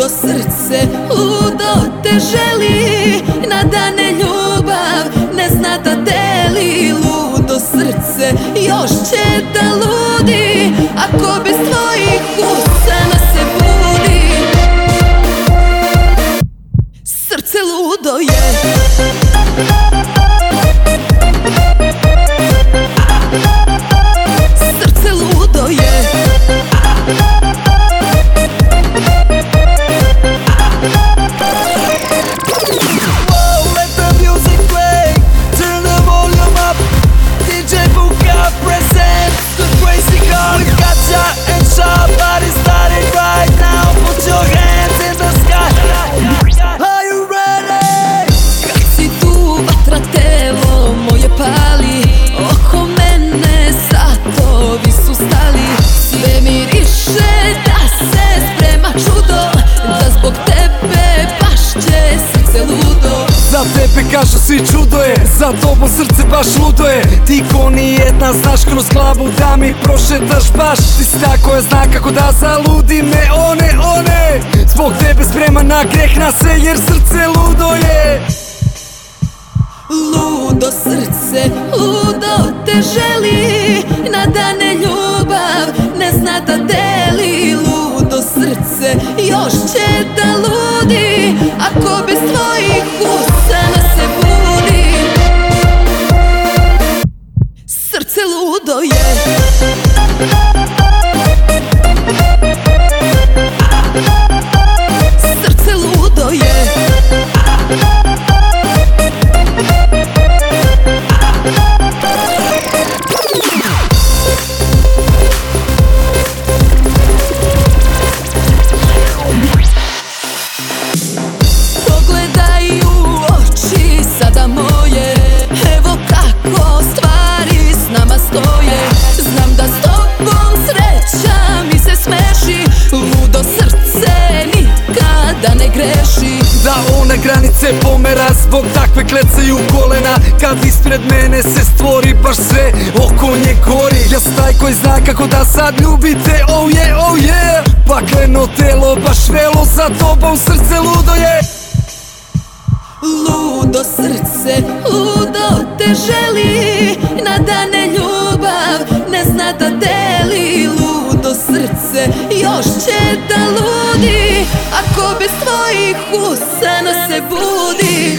Ludo srce, ludo te želi. Na dane ljubav ne zna da deli. Ludo srce još će da ludi. Ako bez tvojih usana kažu svi čudo je Za tobom srce baš ludo je. Ti ko ni jedna znaš kroz glavu da mi prošetaš baš. Ti si ta koja zna kako da zaludi me one, one. Zbog tebe sprema na greh na sve jer srce ludo je. Ludo srce, ludo te želi. Na dane ljubav ne zna da deli. Ludo srce još će Da granice pomera Zbog takve klecaju kolena. Kad ispred mene se stvori Baš sve oko nje gori. Ja taj koji zna kako da sad ljubite Oh yeah, oh yeah. Pakleno telo, baš velo Za tobom srce ludo je. Ludo srce, ludo te želi. Na dane ljubav ne zna da deli. Ludo srce još će da ludi Ako bez tvojih usana se budi